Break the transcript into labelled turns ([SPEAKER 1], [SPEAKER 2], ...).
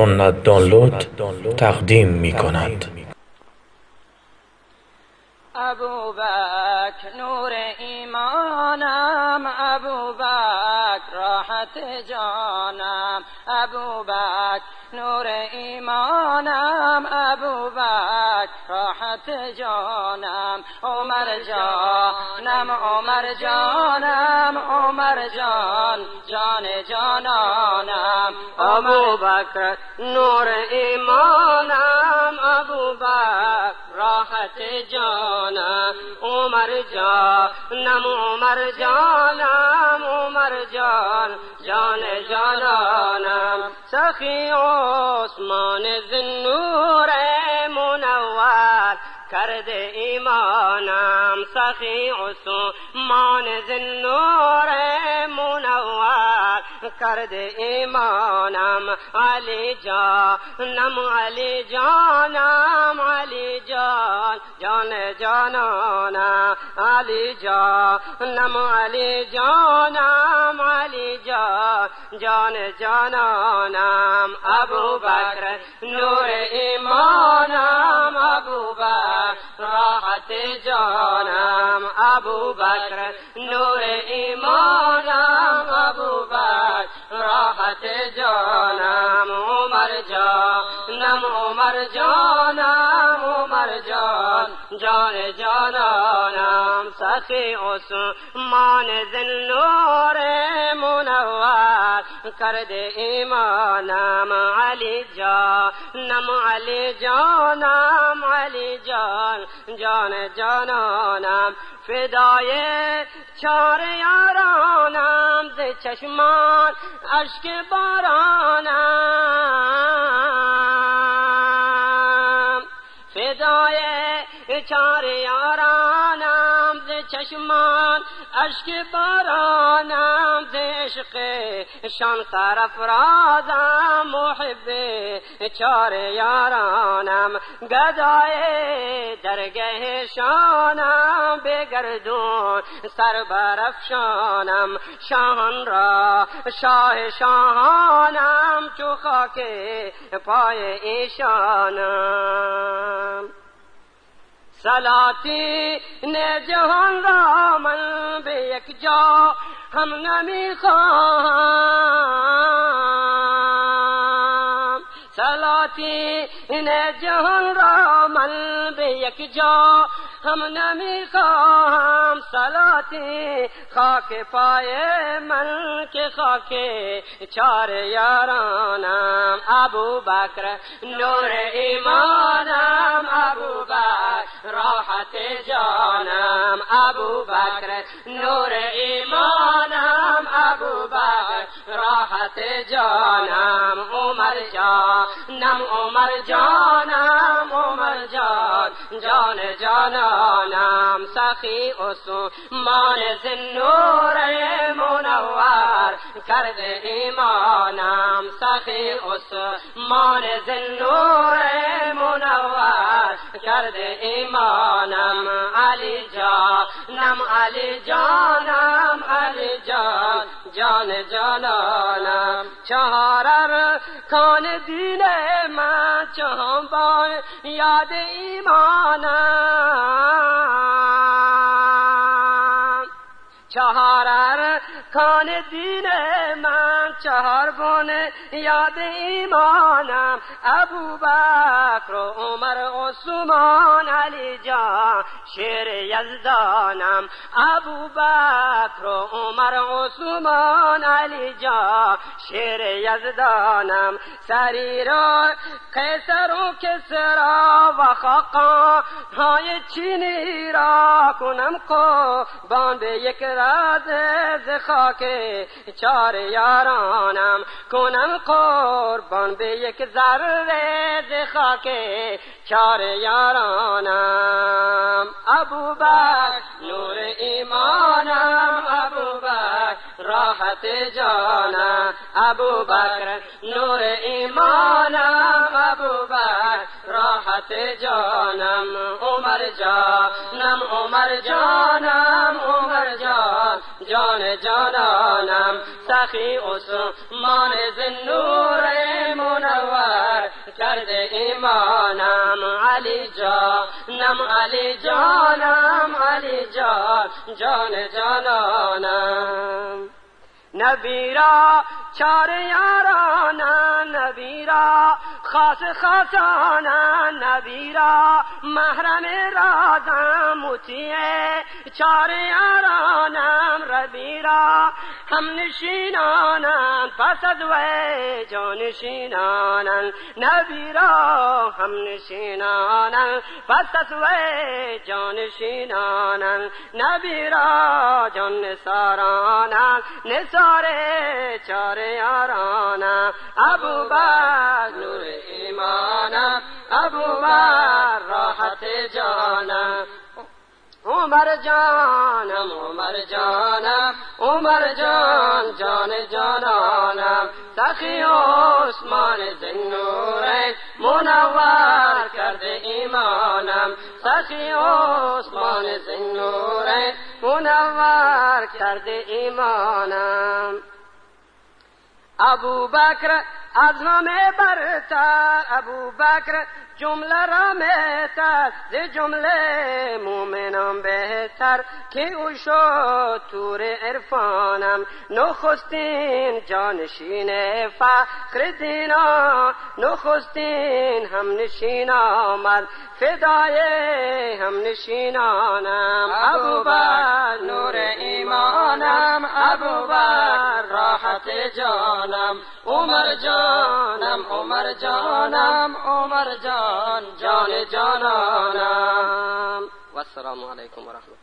[SPEAKER 1] سنت دانلود تقدیم می کند
[SPEAKER 2] ابو نور ایمانم ابو جانم ابو بک نور ایمانم ابو بک راحت جانم عمر جانم عمر جانم عمر جان جان جانانم ابو بکر نور ایمانم ابو بکر. راحت جانم عمر جانم عمر جانم عمر جان جان جانانم. سخی عثمان زنور منور کرده ایمانم. سخی عثمان زنور منور کرده ایمانم علی جانم علی جانم علی جان جان جانانم علی جانم علی جانم علی جان جان جانانم. ابو بکر نور ایمانم ابو بکر راحت جانم. ابو بکر نور ایمانم بکر راحت جانم عمر جانم عمر جانم عمر جان. جان جانانم سخی عثمان ذنور منور. کرده ایمانم علی جانم علی جانم علی جان. جان جانانم فدای چار یارانم ز چشمان اشک بارانم. فدای چار یارانم ز چشمان اشک بارانم. ز عشق شان سرفرازم محب چار یارانم. گدای درگه شانم بگردون سر برفشانم شاهان را شاه شاهانم چو خاک پای ایشانم. سلاتی نه جهان را من به یک جا هم نمی‌خواهم. جاتی انہیں جہان رامل بے یک جو ہم نمی کو ہم سلاتی خاک پائے من کے خاک چار یاران ابو بکر، نور ایمان ابو بکر۔ راحت جانم ابو بکر نور ایمانم ابو بکر. راحت جانم عمر جانم عمر جانم عمر جان. جان جانانم سخی عثمان زنور منور. کرده ایمانم سخی عثمان زنور منور. کرده ایمانم علی جانم علی جانم علی جان جان جانانم. چهارر کان دین من چهم با یاد ایمانم. چهارر کان دین من چهار بونه یاد ایمانم ابو بکر و عمر عثمان علی جان شیر یزدانم ابو بکر و عمر عثمان علی جان شیر یزدانم سری را قیصر و کسرا و خاقان های چینی را کنم قربان به یک راز ز خاک چار یارانم کنم قربان به یک ذره ز خاک چار یارانم. ابو بک نور ایمانم ابو بک راحت جانم. ابو بکر نور ایمانم جانم عمر جانم عمر جانم عمر جان جان جانانم. سخی عثمان زنور منور کرده ایمانم. علی جانم علی جانم علی جان جان جانانم. نبی را چار یارانم نبی را خاص خاصانم نبی را محرم رازم مطیع چار یارانم ربی را هم نشینانم پس از وی جانشینانم نبی را هم نشینانم پس از وی جانشینانم نبی را جان نسارانم نسار چار یارانم. ابو بر نور ایمانم ابو بر راحت جانم عمر جانم عمر جانم عمر جان جان جانانم سخی عثمان زنوره منور کرده ایمانم سخی عثمان زنوره منور کرده ایمانم ابو بکر از همه برتر ابو بکر جمله را مهتر ز جمله مومنان بهتر که او شد تور عرفانم نخستین جانشین فخر دینا نخستین هم نشین آمد فدای هم نشینانم ابو بر نور ایمانم ابو بر راحت جانم عمر جانم عمر جانم عمر جان جان جانانم. السلام علیکم و رحمت